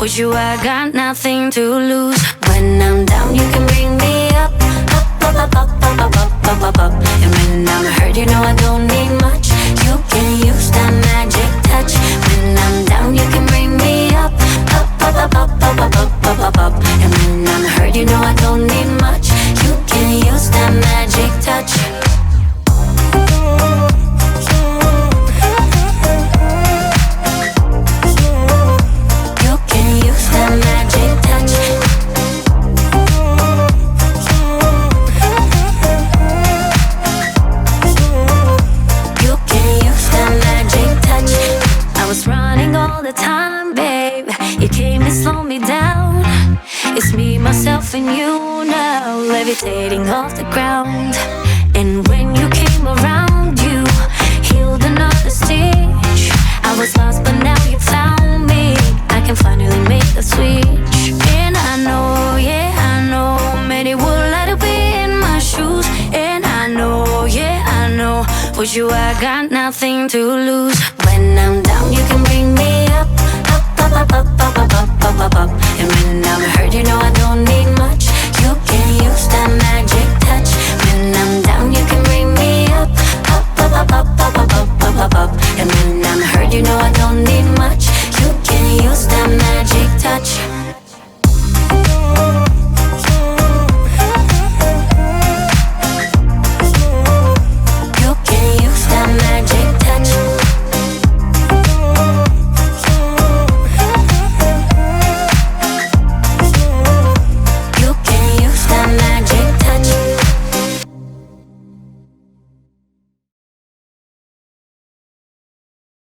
With you, I got nothing to lose. When I'm down, you can bring me up, up, up, up, up, Came slow me down. It's me, myself, and you now, levitating off the ground. And when you came around, you healed another stitch. I was lost, but now you found me. I can finally make the switch. And I know, yeah, I know, many would like to be in my shoes. And I know, yeah, I know, with you I got nothing to lose. When I'm down, you can bring me up,